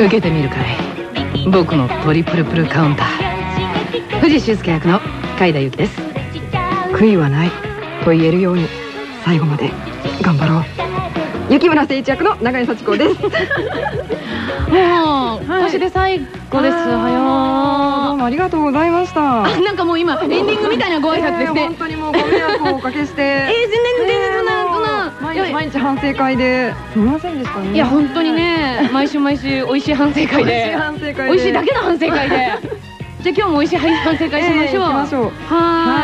受けてみるかい。僕のトリプルプルカウンター。藤修介役の海田由紀です。悔いはないと言えるように最後まで頑張ろう。雪村誠一役の永井幸子です。もう今年で最後です。どう早もありがとうございました。ーなんかもう今エンディングみたいなご挨拶ですね。えー本当にもうご迷惑をおかけして。えー全然全然毎日毎日反省会で。すみませんでしたね。いや本当にね毎週毎週美味しい反省会で。反省会で。美味しいだけの反省会で。じゃあ今日も美味しい反省会しましょう、ましょう。は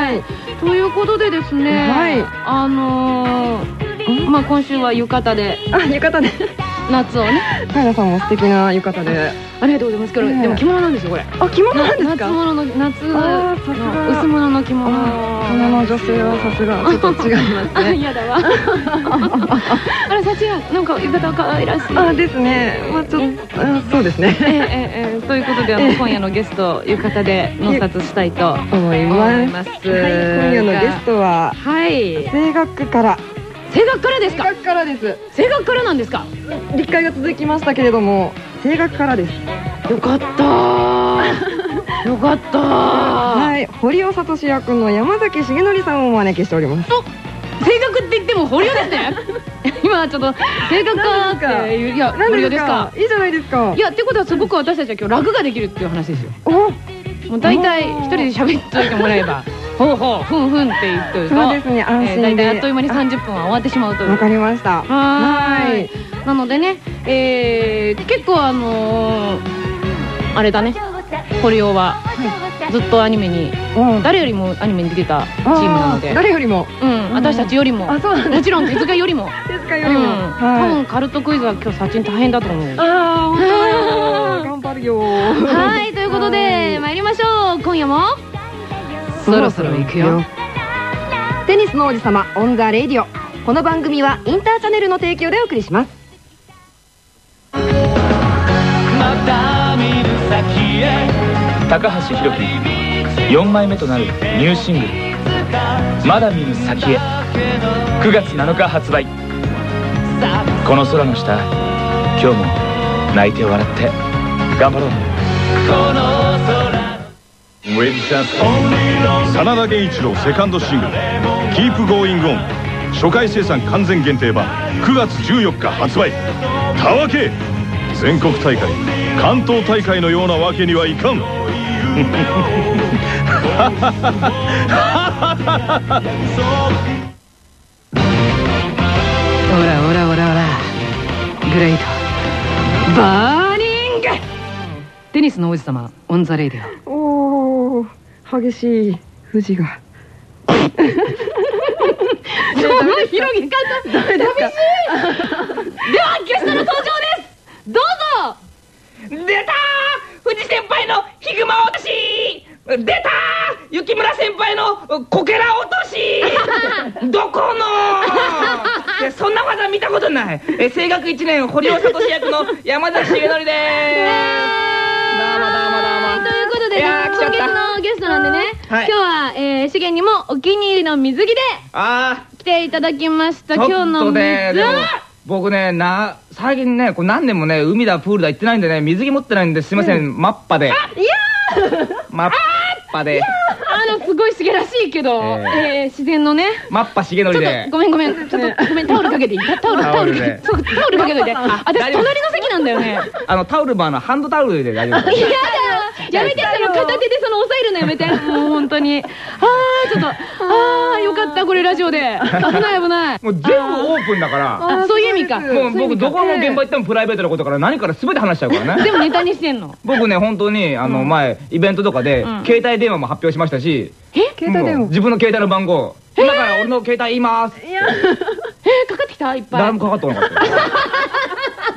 ーい。はい。ということでですねはい。あのー、まあ今週は浴衣で。あ浴衣で。夏をね。カイラさんも素敵な浴衣でありがとうございます。けど、ええ。でも着物なんですよこれ。あ着物なんです夏か物の夏の薄物の着物。あーこの女性はさすが。ちょっと違います あね嫌だわ。あらさちがなんか浴衣可愛らしい。あですね。まあちょっとあそうですね。ええということであの今夜のゲスト浴衣で納札したいと思います。はい今夜のゲストははい。声楽から。声楽からですか？声楽からです。声楽からなんですか？立会が続きましたけれども声楽からです。よかったー。よかったー。はい。堀尾聡役の山崎重則さんをお招きしております。声楽って言っても堀尾ですね。今ちょっと声楽家っていう。いや何で堀尾ですすか？かいいじゃないですか。いやってことはすごく私たちは今日楽ができるっていう話ですよ。お。もう大体一人で喋っといてもらえば ほうほう。ふんふんって言ってるとそうですね。安心で。えー大体あっという間に30分は終わってしまうという。わかりました。はーい。なのでね、えー結構あのーあれだね。堀尾はずっとアニメにうん。誰よりもアニメに出てたチームなので。誰よりも？うん私たちよりも。あそうなんもちろん手塚よりも。手塚うんよりも。多はい。分カルトクイズは今日サチン大変だと思う。ああ本当 頑張るよ。はいということで参りましょう。今夜も。そろそろ行くよ。テニスの王子様 on the Radio。この番組はインターチャネルの提供でお送りします高橋宏樹4枚目となるニューシングル「まだ見ぬ先へ」9月7日発売。この空の下今日も泣いて笑って頑張ろう。真田源一郎セカンドシングル「Keep Going On」初回生産完全限定版9月14日発売。たわけ全国大会関東大会のようなわけにはいかん。オラオラオラオラグレイト。バーニング。テニスの王子様オンザレイディオおお激しい富士が。その広げ方ダメですか？ではゲストの登場どうぞ。出たー。藤先輩のヒグマ落とし。出たー。雪村先輩のこけら落とし。どこの？そんな技見たことない。え声楽1年堀尾聡役の山崎重則でーす。どうもどうもどうもということで今月のゲストなんでね、はい。今日は、えー、資源にもお気に入りの水着であ来ていただきました。ー今日の水ねでも僕ねな最近ねこう何年もね海だプールだ行ってないんでね水着持ってないんですいません、マッパで。いやマッパであのすごいしげらしいけど、ええ。ー自然のね。マッパ重則ちょっでとごめんごめん。ちょっとごめんタオルかけていい？タタオルタオルタオルで。そうタオルかけといて。あ私隣の席なんだよね。あのタオルバーのハンドタオルで大丈夫。ですいやだやめてその片手でその押さえるのやめて。もう本当に。ああちょっと。ああよかったこれラジオで。危ない危ない。もう全部オープンだから。あそういう意味か。もう僕どこの現場行ってもプライベートなことから何から全て話しちゃうからね。でもネタにしてんの。僕ね本当にあの前イベントとかでうん。携帯電話も発表しましたし携帯電話。自分の携帯の番号。今から俺の携帯言います。えー、かかってきた？いっぱい。誰もかかってこなかったよ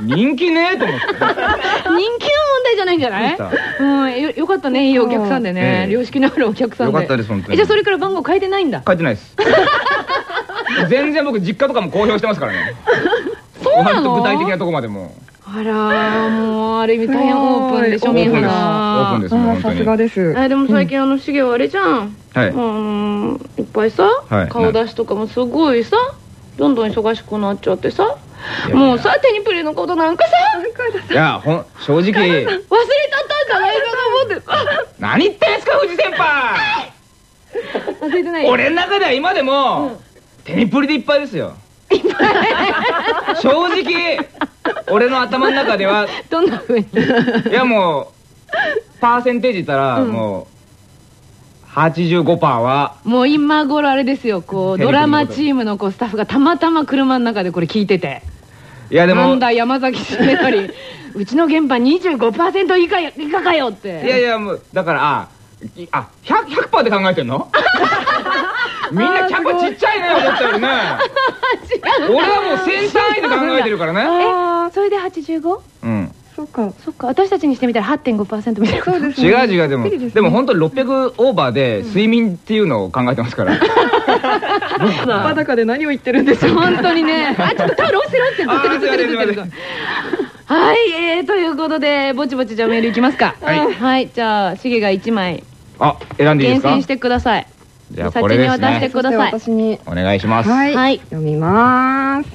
人気ねえと思って人気の問題じゃないんじゃない？どううんよよかったね。いいお客さんでね、ええ。良識のあるお客さんで。よかったです本当に。えじゃあそれから番号変えてないんだ？書いてないです。全然僕実家とかも公表してますからね。そうなの？割と具体的なとこまでもあらーもうある意味大変オープンで庶民派なオープンです。オープンですあーさすがです。えでも最近あのシゲはあれじゃん、はい。あのーいっぱいさ、はい。顔出しとかもすごいさどんどん忙しくなっちゃってさもうさテニプリのことなんかさ。いやほん正直。忘れたったんじゃないかと思って何言ってんすか藤先輩。忘れてないよ。俺の中では今でも、テニプリでいっぱいですよ。正直俺の頭の中ではどんなふうに？いやもうパーセンテージたら、もう85%はもう今頃あれですよ。こうドラマチームのこうスタッフがたまたま車の中でこれ聞いてて。いやでもなんだ山崎しめたりうちの現場25%以下よ以下かよって。いやいやもうだからあいあ 100%, 100で考えてんの？みんなキャパちっちゃいね思ったよりね。俺はもう先単位で考えてるからね。えそれで 85? うん。そうか。そっか。私たちにしてみたら8.5%みたいな。ことそうです違う違う。でもびっくりすね。でも本当に600オーバーで睡眠っていうのを考えてますから。裸で何を言ってるんでしょう本当にね。あちょっとタオル押せるってずってるずってるずってるはいえー、ということでぼちぼちじゃあメールいきますか。はい。はいじゃあしげが1枚。あ選んでいいですか？厳選してください。じゃあこれです先に渡してねください。そして私にお願いします。はい、はい。読みます。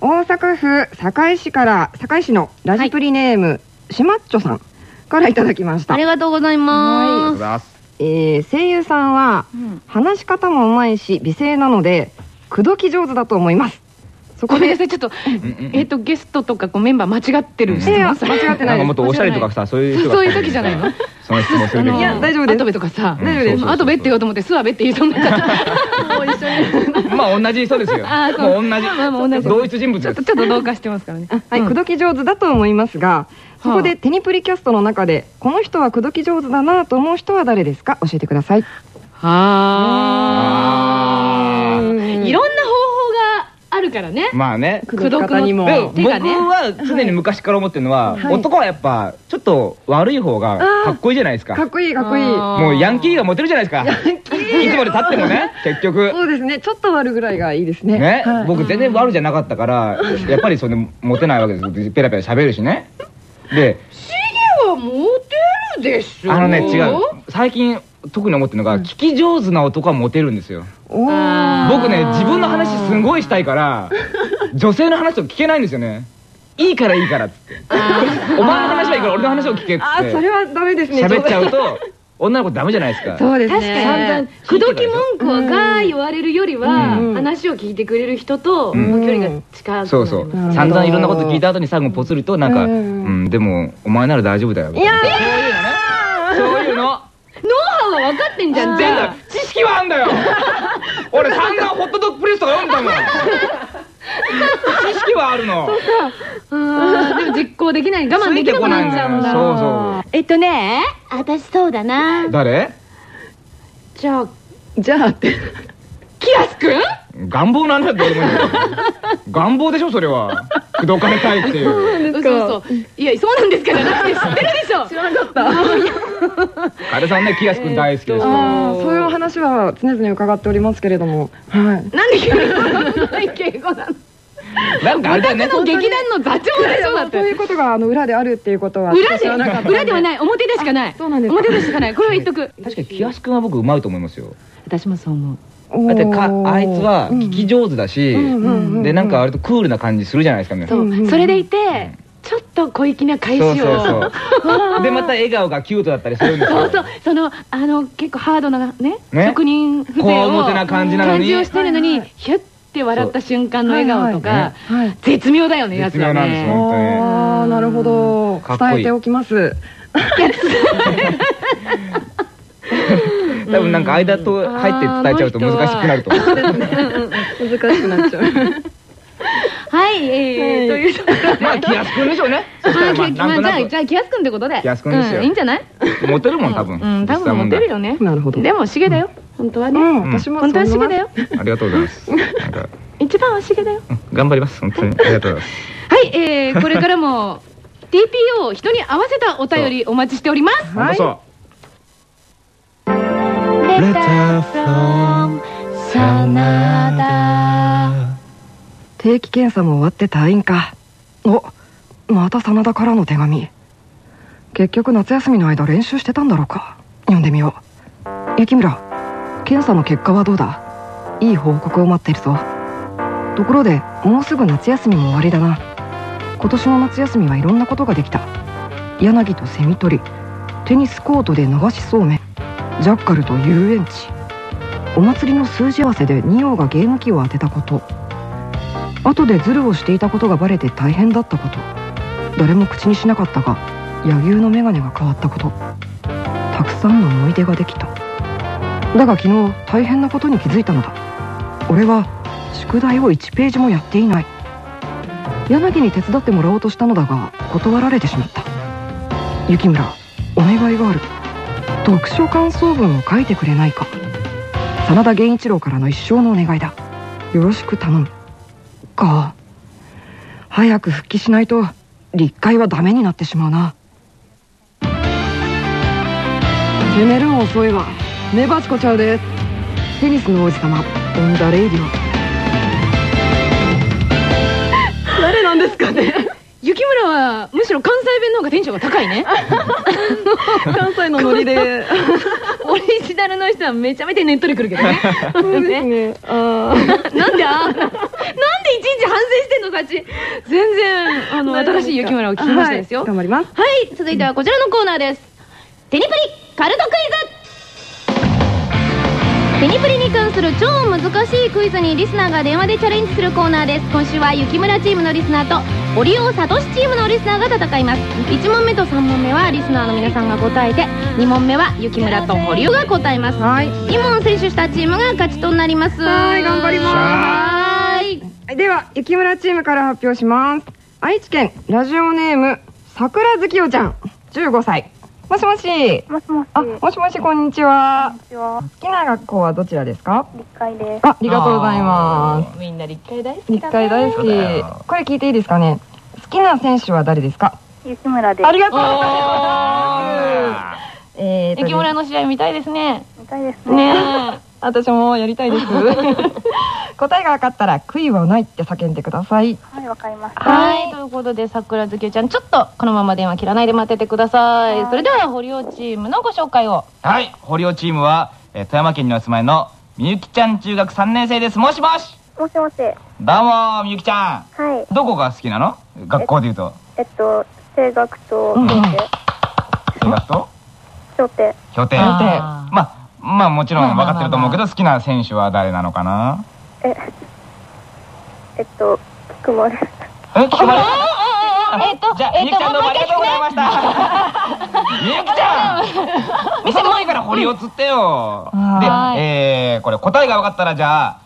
大阪府堺市から堺市のラジプリネーム、しまっちょさんからいただきました。ありがとうございます。ございえー声優さんはうん。話し方もうまいし美声なので口説き上手だと思いますそこでごめんなさいちょっとえっとゲストとかこうメンバー間違ってる間違ってない。もっとおしゃれとかさそういうそういう時じゃないの？その質問するいや大丈夫です。アトベとかさ。うん大丈夫ですアトベって言おうと思ってスワベって言いそうになっちゃった。もう一緒にまあ同じ人ですよ。あーそう。もう同じ。同じ。同一人物ちょっとちょっと同化してますからね。はい、うん。口説き上手だと思いますがそこでテニプリキャストの中でこの人は口説き上手だなと思う人は誰ですか？教えてください。あーうんいろんな方法があるからね。まあね。口説き方にもでも僕は常に昔から思ってるのは、はい。男はやっぱちょっと悪い方がかっこいいじゃないですか。かっこいいかっこいい。もうヤンキーがモテるじゃないですか。いつまで経ってもね 結局。そうですね。ちょっと悪ぐらいがいいですね。ね、はい。僕全然悪じゃなかったからやっぱりそれでモテないわけです。ペラペラ喋るしね。ではモテるでしょ。あのね違う。最近特に思ってるのが、聞き上手な男はモテるんですよ。僕ね自分の話すんごいしたいから 女性の話を聞けないんですよね。いいからいいからっつって。お前の話はいいから俺の話を聞けっつあそれっはダメですね。て喋っちゃうと女の子ダメじゃないですか。そうです確かねに。口説き文句をが言われるよりはうん話を聞いてくれる人と距離が近くなります。そうそう。散々いろんなこと聞いた後に最後ポツリとなんか「ううんん。でもお前なら大丈夫だよ」いやー！そういうの。ねそういうの。ノ ウハウは分かってんじゃん。じ全然。知識はあんだよ。俺散々ホットドッグプレスとか読んだもん。知識はあるの。あーでも実行できない。我慢できなくなっちゃうんだ。そうそう。えっとね。私そうだな。誰？じゃあじゃあってキラスくん願望なんだって俺も願望でしょそれは。口説かれたいっていう。そうそういやそうなんですかじゃなくて知ってるでしょ？知らなかった。彼さんねキラス君大好きですからそういう話は常々伺っておりますけれども。はい。なんで敬語なの？なんかあれだよね。劇団の座長でしょだってそういうことがあの裏であるっていうことは裏で？知らなかったの裏ではない。表でしかない。そうなんですか。表でしかない。これは言っとく。確かにキラス君は僕うまいと思いますよ。私もそう思うだってかあいつは聞き上手だし、うんうんうんでなんか割とクールな感じするじゃないですかねそう、うん。うんそれでいてちょっと小粋な返しを。そうそうそう。でまた笑顔がキュートだったりするんですよ。そうそう。そのあの結構ハードなねね。職人風情をこうもてな感じなのに。感じをしてるのにヒュッて笑った瞬間の笑顔とか、はいはい絶妙だよねやつはね。ああなるほど。かっこいい。伝えておきます 多分なんか間と入って伝えちゃうと難しくなると思う。難しくなっちゃう。はい、えーはい。というところで。まあ気安くんでしょうね。まあじゃあじゃあ気安くんってことで。気安くんですよ。うんいいんじゃない？モテるもん多分。うん多分モテるよね。なるほど。でもしげだよ。本当はね、うん私も本当はしげだよ。ありがとうございます。なんか。一番はしげだよ。うん頑張ります。本当に。ありがとうございます。はい、えー、これからも TPO 人に合わせたお便りお待ちしております。本当そうレター from 真田定期検査も終わって退院か。おまた真田からの手紙。結局夏休みの間練習してたんだろうか。読んでみよう。雪村検査の結果はどうだ？いい報告を待ってるぞ。ところでもうすぐ夏休みも終わりだな。今年の夏休みはいろんなことができた。柳とセミ取りテニスコートで流しそうめん。ジャッカルと遊園地。お祭りの数字合わせで仁王がゲーム機を当てたこと。後でズルをしていたことがバレて大変だったこと。誰も口にしなかったが柳生の眼鏡が変わったこと。たくさんの思い出ができた。だが昨日大変なことに気づいたのだ。俺は宿題を1ページもやっていない。柳に手伝ってもらおうとしたのだが断られてしまった。雪村お願いがある。読書感想文を書いてくれないか。真田源一郎からの一生のお願いだ。よろしく頼む。か。早く復帰しないと立海はダメになってしまうな。攻めるん遅いわ。メバチコちゃうで。テニスの王子様。 on the radio。誰なんですかね。幸村はむしろ関西弁の方がテンションが高いね。関西のノリで。オリジナルの人はめちゃめちゃねっとりくるけどね。そうですね。あー。なんであなんでいちいち反省してんのさち全然あの新しい雪村を聞きましたですよ。はい。頑張ります。はい、続いてはこちらのコーナーです。テニプリカルトクイズ。テニプリに関する超難しいクイズにリスナーが電話でチャレンジするコーナーです。今週は雪村チームのリスナーと堀尾聡チームのリスナーが戦います。1問目と3問目はリスナーの皆さんが答えて2問目は雪村と堀尾が答えます。はい。2問選手したチームが勝ちとなります。はい頑張ります。はい。では雪村チームから発表します。愛知県ラジオネーム桜月夜ちゃん。15歳もしもし。もしもし。あもしもしこんにちは。こんにちは。好きな学校はどちらですか？立会です。あありがとうございます。みんな立会大好き立会大好き。これ聞いていいですかね？好きな選手は誰ですか？雪村です。ありがとうございます。えーと雪村の試合見たいですね。見たいですね。ね私もやりたいです。答えが分かったら悔いはないって叫んでください。はい、わかりました。はい、ということで桜月ちゃんちょっとこのまま電話切らないで待っててください。それでは堀尾チームのご紹介を。はい。堀尾チームは、えー富山県にお住まいのみゆきちゃん中学3年生です。もしもし。もしもし。どうもみゆきちゃはい。んどこが好きなの？学校でいうと。えっと、声楽と。声楽と？評定あーまあまあもちろん分かってると思うけど好きな選手は誰なのかな？え、えっと、菊丸。え聞こええっとじゃあ、ゆきちゃんどうもありがとうございました。み ゆきちゃん。嘘のいから堀を釣ってよ。ではい、えー、これ答えが分かったらじゃあ、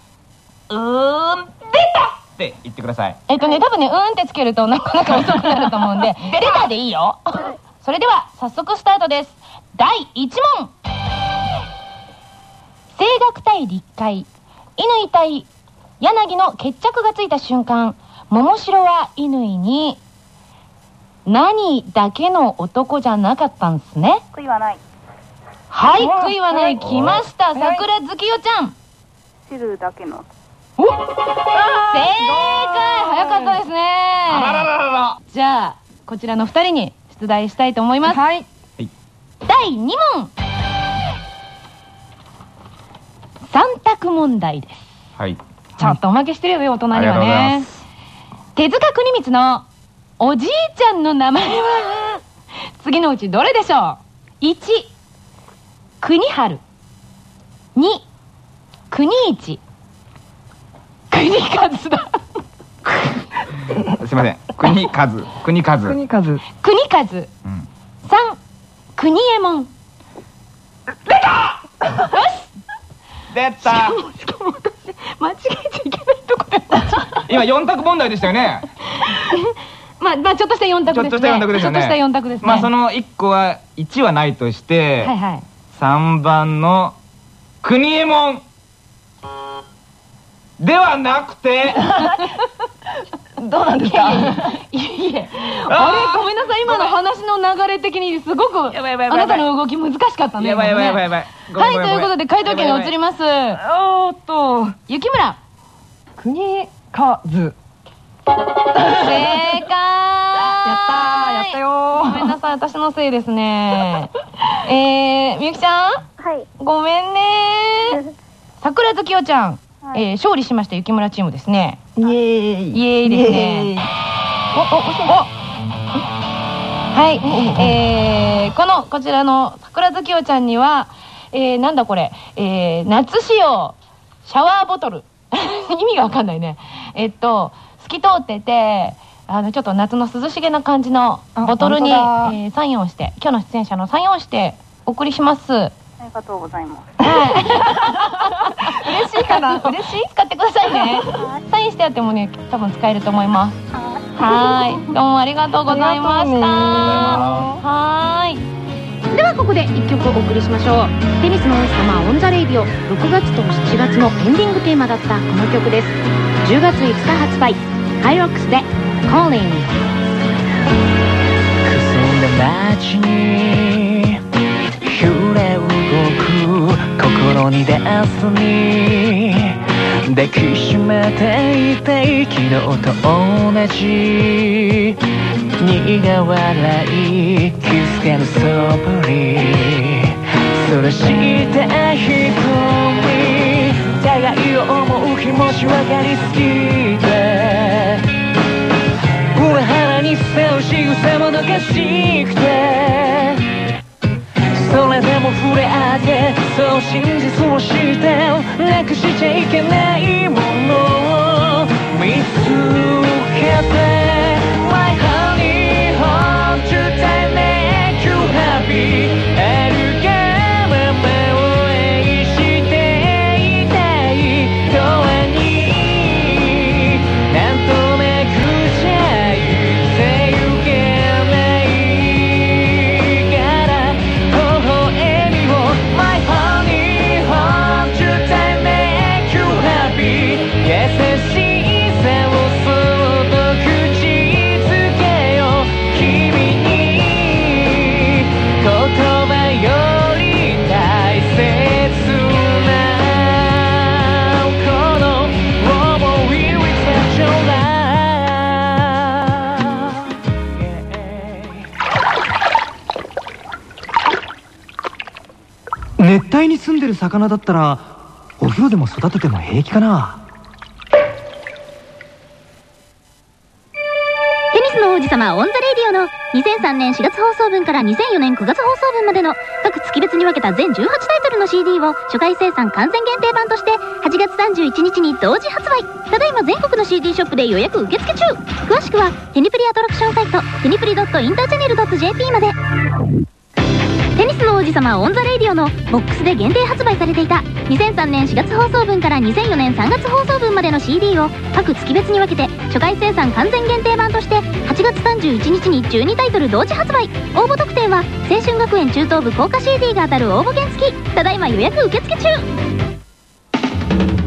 うーん、出た。って言ってください。えっとね多分ねうーんってつけるとなかなか遅くなると思うんで出た。でいいよ。それでは早速スタートです。第1問声楽対立会。乾対柳の決着がついた瞬間桃城は乾に何だけの男じゃなかったんですね。悔いはない。はいお悔いはない。来ましたはい。桜月夜ちゃん。知るだけの。正解。早かったですね。あらららら。ら。じゃあこちらの2人に出題したいと思います、はい。第2問3択問題です。はい。ちょっとおまけしてるよね大人にはありがとうござい。ね手塚国光のおじいちゃんの名前は次のうちどれでしょう？1国春2国一国和。だすいません。国数。国数。国数国和。3うん。国右衛門。出た間違えちゃいけないとこで今4択問題でしたよね。まあ、まあちょっとした4択ですね。ちょっとした4択ですよね。ちょっとした4択ですね。まあその1個は、1はないとして、はいはい。3番の国右衛門。ではなくて どうなんですか？いえいえ。あれ？ごめんなさい。今の話の流れ的にすごくあやばいやばいやばい。なたの動き難しかったね。やばいやばいやばいやい。ばいはいということで回答権が移ります。おーっと雪村。国数。正解。やったやったーやったよごめんなさい私のせいですね。えー、みゆきちゃん？はい。ごめんね 桜月夜ちゃん、はい。えー勝利しました雪村チームですね。イエーイ。イエーイですね。おおおはい、えー、このこちらの桜月夜ちゃんには、えー、なんだこれ、えー、夏仕様シャワーボトル。意味がわかんないね。えっと透き通っててあのちょっと夏の涼しげな感じのあボトルに、えーサインをして今日の出演者のサインをしてお送りしますありがとうございます。嬉しいかな？嬉しい？使ってくださいね。サインしてあってもね多分使えると思います。はー。い。どうもありがとうございました。はーいではここで1曲お送りしましょう。テニスの王子様 on the radio。6月と7月のエンディングテーマだったこの曲です。10月5日発売。ハイロックスで Calling くすんだ街に揺れ動く心に出すに抱きしめていて昨日と同じ苦笑い気づけぬそぶりそらした瞳互いを思う気持ち分かりすぎて裏腹に背を仕草もどかしくてそれで触れ合ってそう真実を知ってなくしちゃいけないものを見つけて My honey hold you tight make you happy んでる魚だったらお風呂でも育てても平気かな？テニスの王子様 on the radio の2003年4月放送分から2004年9月放送分までの各月別に分けた全18タイトルの CD を初回生産完全限定版として8月31日に同時発売。ただいま全国の CD ショップで予約受付中。詳しくはテニプリアトラクションサイトテニプリ .interchannel.jp まで。テニスの王子様 on the radio のボックスで限定発売されていた。2003年4月放送分から2004年3月放送分までの CD を各月別に分けて初回生産完全限定版として8月31日に12タイトル同時発売。応募特典は青春学園中等部効果 CD が当たる応募券付き。ただいま予約受付中。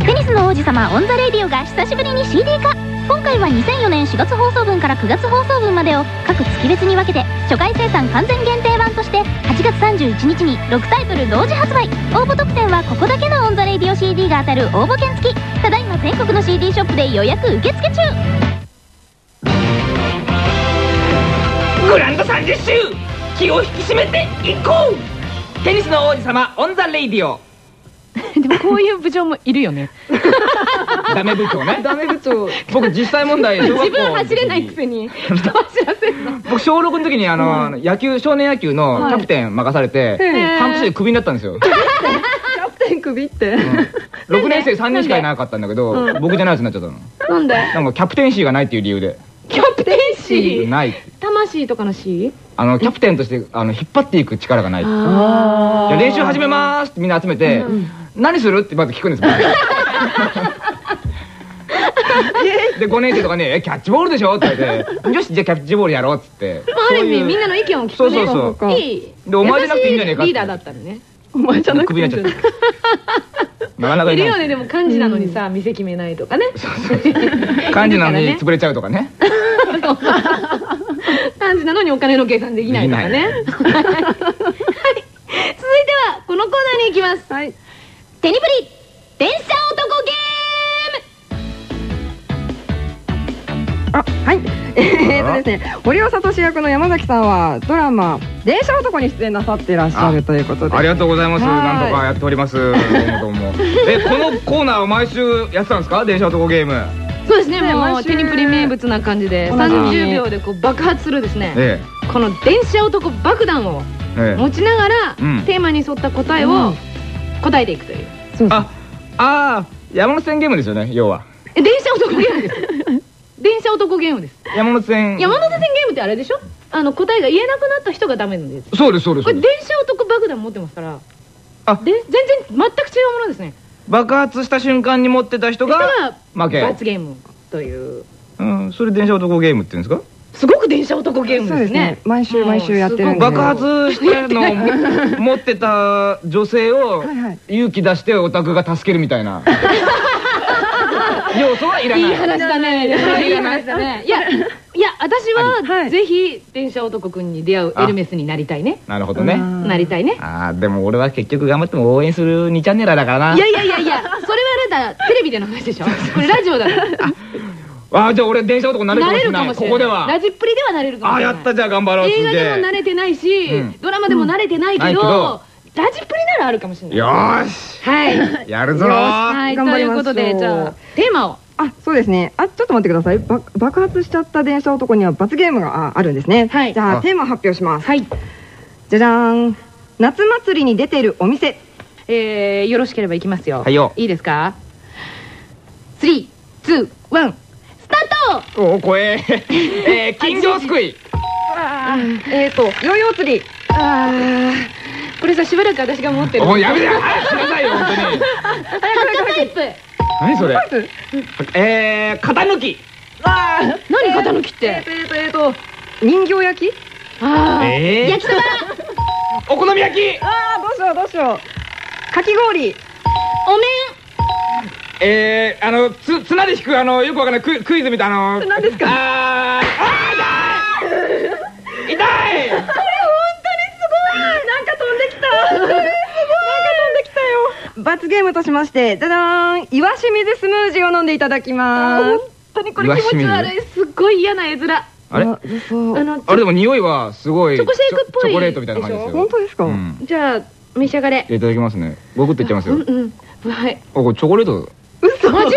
テニスの王子様 on the radio が久しぶりに CD 化。今回は2004年4月放送分から9月放送分までを各月別に分けて初回生産完全限定版として8月31日に6タイトル同時発売応募特典はここだけのオンザレイディオ CD が当たる応募券付きただいま全国の CD ショップで予約受付中。グランド30周気を引き締めていこう。テニスの王子様 on the radio。でもこういう部長もいるよね ダメ部長ね。ダメ部長。僕実際問題自分走れないくせに人走らせるの。僕小6の時にあの、野球少年野球のキャプテン任されて、半年でクビになったんですよ、キャプテン首って？6年生3人しかいなかったんだけど、僕じゃないやつになっちゃったの。なんで？なんかキャプテンシーがないっていう理由で。キャプテンシー？ない。魂とかの C? あのキャプテンとしてあの引っ張っていく力がない。練習始めまーすってみんな集めて、何するってまず聞くんです僕 で5年生とかにえ「キャッチボールでしょ?」って言われて「よしじゃあキャッチボールやろう」っつって。まあある意味そういうみんなの意見を聞くねそうそうそう。いい。でお前じゃなくていいんじゃねえかリーダーだったのね。お前じゃなくクビになっちゃ なかなかいないいるよねでも漢字なのにさ店決めないとかね。漢字なのに潰れちゃうとかね。漢字なのにお金の計算できないとかね。ではい。続いてはこのコーナーに行きます。はい。テニプリ電車男ゲあはい。えーとですね堀尾聡役の山崎さんはドラマ「電車男」に出演なさっていらっしゃるということで。ありがとうございます。はい。なんとかやっております。どうもどうも。えこのコーナーを毎週やってたんですか？電車男ゲーム。そうですね。もうね毎週。テニプリ名物な感じで同じ。30秒でこう爆発するですね。えこの電車男爆弾をえええ。持ちながらうん。テーマに沿った答えをうん。答えていくという。そうそう。あああ山手線ゲームですよね要は。え電車男ゲームです。電車男ゲームです。山手線。山手線ゲームってあれでしょ？あの答えが言えなくなった人がダメなんです。そうですそうです。これ電車男爆弾持ってますから。あ。で全然全く違うものですね。爆発した瞬間に持ってた人が負け。罰ゲームという。うんそれ電車男ゲームって言うんですか？すごく電車男ゲームそうですすでね。ね毎週毎週やってるんで。爆発したのを 持ってた女性を勇気出してオタクが助けるみたいな。要素はいらない。いい話だね。いい話だね。いやいや私ははい。ぜひ電車男くんに出会うエルメスになりたいね。なるほどね。うん。なりたいね。ああでも俺は結局頑張っても応援する2チャンネラーだからな。いやいやいやいやそれはあれだ。テレビでの話でしょ。これラジオだから ああじゃあ俺電車男になれるかもしれない。ここでは。ラジっぷりではなれるかもああしれない。やったじゃあ頑張ろう。す映画でも慣れてないし、うん。ドラマでも慣れてないけど,、ラジっぷりならあるかもしれない。よーし。はい。やるぞはいということでじゃあテーマを。あそうですね。あちょっと待ってください。ば爆発しちゃった電車男には罰ゲームがああるんですね。はい。じゃああ。テーマ発表します。はい。じゃじゃーん。夏祭りに出てるお店。えー、よろしければいきますよ。はいよ。いいですか？321スタート。おお怖ええー金魚すくい。えーとヨーヨー釣り。あーこれさしばらく私が持ってる。おいやめて早くしなさいよ本当に。タイプ。何それ？えー型抜き。何型抜きって？えーとえーとえーと。人形焼き？ああ、えー。焼きそば。お好み焼き。あーどうしようどうしよう。かき氷。お面えー、あのつ綱で引くあのよくわかんないクイクイズみたいなあの何ですか？あーあー痛い！痛い！なんか飛んできた！なんか飛んできたよ！罰ゲームとしましてじゃじゃーん！イワシ水スムージーを飲んでいただきます。本当にこれ気持ち悪い。すっごい嫌な絵面。ああれ？そうのあれでも匂いはすごいチョコシェイクっぽい。チョコレートみたいな感じですよ。本当ですか、うん。じゃあ召し上がれ。いただきますね。ごくっていっちゃいますよ。うんうん。はい。おこれチョコレートマジ？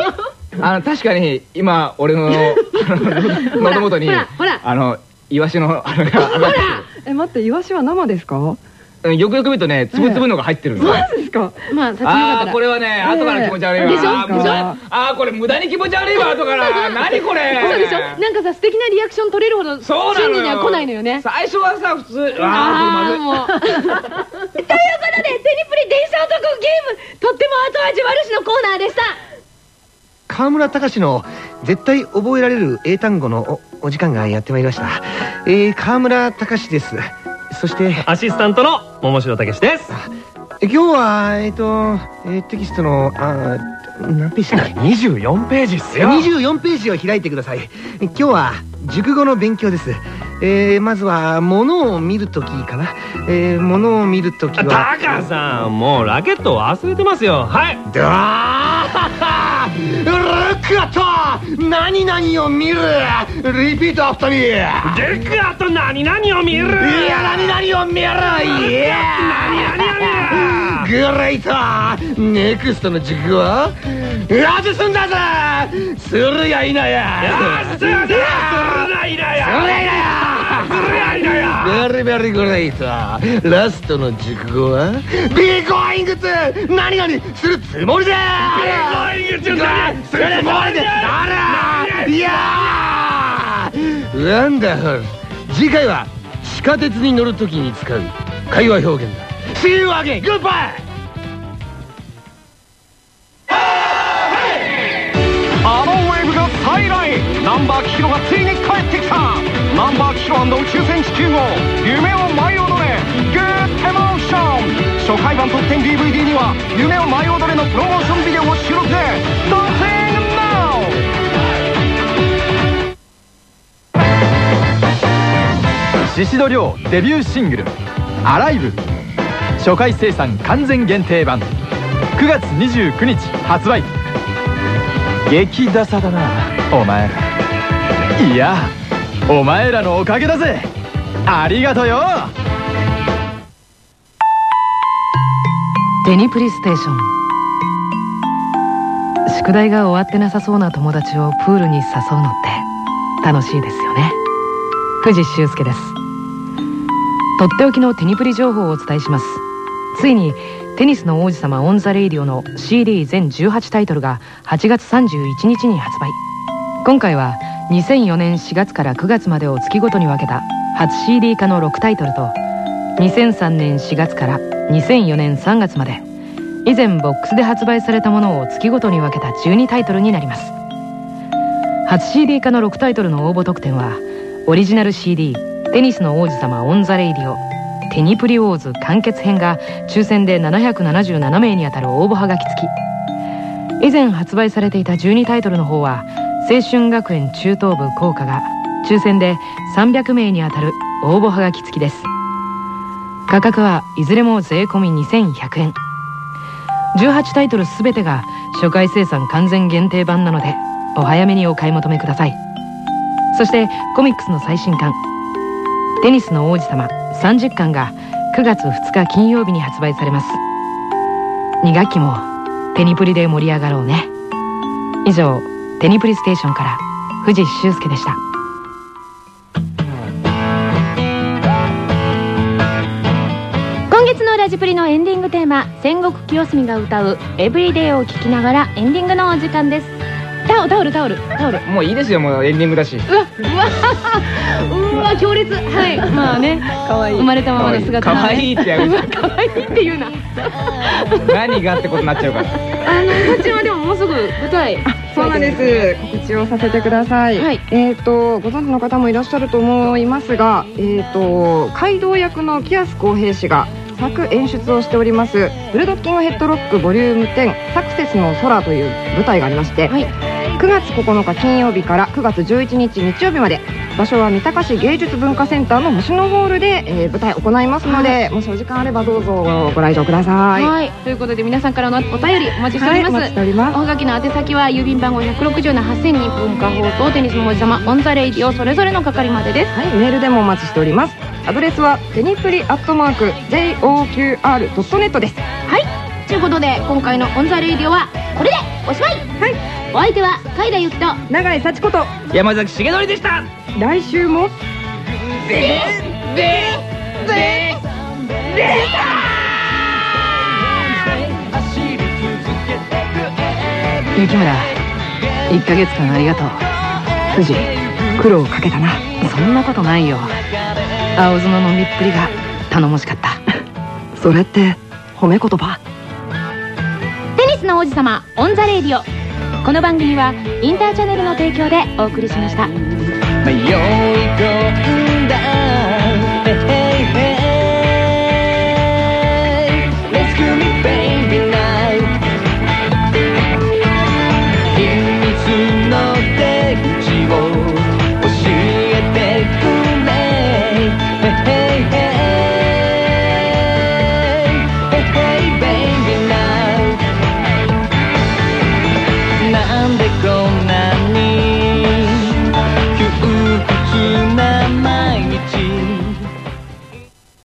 あの確かに今俺の あの喉元にあのイワシのあのが上がってえ待ってイワシは生ですか？よくよく見るとねつぶつぶのが入ってるんですか？まあああこれはね後から気持ち悪いわ。あああこれ無駄に気持ち悪いわ後から。何これ。そうでしょ？なんかさ素敵なリアクション取れるほどそうなのには来ないのよね。最初はさ普通あああもう。ということでテニプリ電車男ゲームとっても後味悪しのコーナーでした河村隆の絶対覚えられる英単語のおお時間がやってまいりました、えー、河村隆です。そしてアシスタントの桃城武史です。え今日はえっ、と、えーテキストのあー何ページだ24 ページっすよ。24ページを開いてください。今日は熟語の勉強です。えー、まずは物を見るときかな。えー、物を見るときは。タカさんもうラケット忘れてますよ。はい。だールックアット何々を見る。リピートアフターミールックアット何々を見る。いや何々を見るいや何々を見る。 Great Next の熟語は外すんだぜ。するやいなや。するなするないなや。するやいなやするやいなや very very great last の熟語は be going to 何々するつもりだ be going to何するつもりだあらいやー wonderful 次回は地下鉄に乗るときに使う会話表現だ See you again! Goodbye! あのウェーブが再来ナンバーキヒロがついに帰ってきたナンバーキロ宇宙船地球号夢を舞い踊れ。グッドエモーション。初回版特典 DVD には夢を舞い踊れのプロモーションビデオを収録で Nothing Now 宍戸亮デビューシングル「アライブ」初回生産完全限定版。9月29日発売。激ダサだなお前いや。お前らのおかげだぜ。ありがとうよ。テニプリステーション。宿題が終わってなさそうな友達をプールに誘うのって楽しいですよね。不二周助です。とっておきのテニプリ情報をお伝えします。ついにテニスの王子様 on the radio の CD 全18タイトルが8月31日に発売。今回は2004年4月から9月までを月ごとに分けた初 CD 化の6タイトルと2003年4月から2004年3月まで。以前ボックスで発売されたものを月ごとに分けた12タイトルになります。初 CD 化の6タイトルの応募特典はオリジナル CD「テニスの王子様 on the radio」テニプリウォーズ完結編が抽選で777名にあたる応募はがき付き。以前発売されていた12タイトルの方は青春学園中等部校歌が抽選で300名にあたる応募はがき付きです。価格はいずれも税込み2100円。18タイトル全てが初回生産完全限定版なのでお早めにお買い求めください。そしてコミックスの最新刊「テニスの王子様」30巻が9月2日金曜日に発売されます。2学期もテニプリで盛り上がろうね。以上テニプリステーションから藤修介でした。今月のラジプリのエンディングテーマ戦国清澄が歌う「エブリデイ」を聴きながらエンディングのお時間です。タオタオルタオルタオル。もういいですよもうエンディングだし。うわうわうわ強烈。はい まあねかわい。い生まれたままの姿。かわいいってやる。かわいいって言うな。何がってことになっちゃうから。あのこっちはでももうすぐ舞台そうなんです。告知をさせてください、はい。えっ、とご存知の方もいらっしゃると思いますがえっ、と街道役の木安浩平氏が作演出をしております「ブルドッキングヘッドロックボリューム10サクセスの空」という舞台がありまして、はい9月9日金曜日から9月11日日曜日まで場所は三鷹市芸術文化センターの星野ホールで、えー舞台を行いますので、もしお時間あればどうぞご来場ください。はい、ということで皆さんからのお便りお待ちしております、はいお待ちしておりますおはがきの宛先は郵便番号160の8000に文化放送テニスの王子様オンザレイディオそれぞれの係までですはい、メールでもお待ちしております。アドレスはテニプリアットマーク JOQR.net です。はいということで今回の on the radio はこれでおしまい。はい、お相手は甲斐田ゆきと永井幸子と。山崎樹範でした。来週も。ででで幸村1ヶ月間ありがとう。不二苦労をかけたな。そんなことないよ。青酢の飲みっぷりが頼もしかった。それって褒め言葉？テニスの王子様 on the radio。この番組はインターチャネルの提供でお送りしました。迷い込んだ。